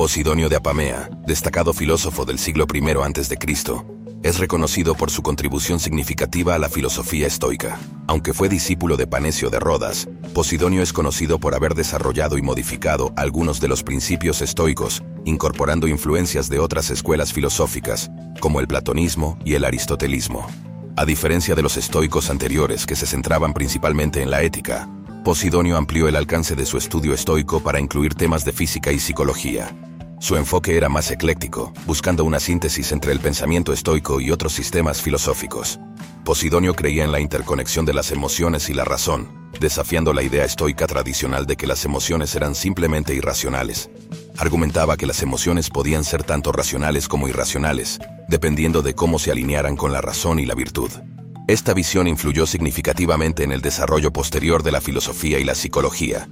Posidonio de Apamea, destacado filósofo del siglo I a.C., es reconocido por su contribución significativa a la filosofía estoica. Aunque fue discípulo de Panecio de Rodas, Posidonio es conocido por haber desarrollado y modificado algunos de los principios estoicos, incorporando influencias de otras escuelas filosóficas, como el platonismo y el aristotelismo. A diferencia de los estoicos anteriores que se centraban principalmente en la ética, Posidonio amplió el alcance de su estudio estoico para incluir temas de física y psicología. Su enfoque era más ecléctico, buscando una síntesis entre el pensamiento estoico y otros sistemas filosóficos. Posidonio creía en la interconexión de las emociones y la razón, desafiando la idea estoica tradicional de que las emociones eran simplemente irracionales. Argumentaba que las emociones podían ser tanto racionales como irracionales, dependiendo de cómo se alinearan con la razón y la virtud. Esta visión influyó significativamente en el desarrollo posterior de la filosofía y la psicología,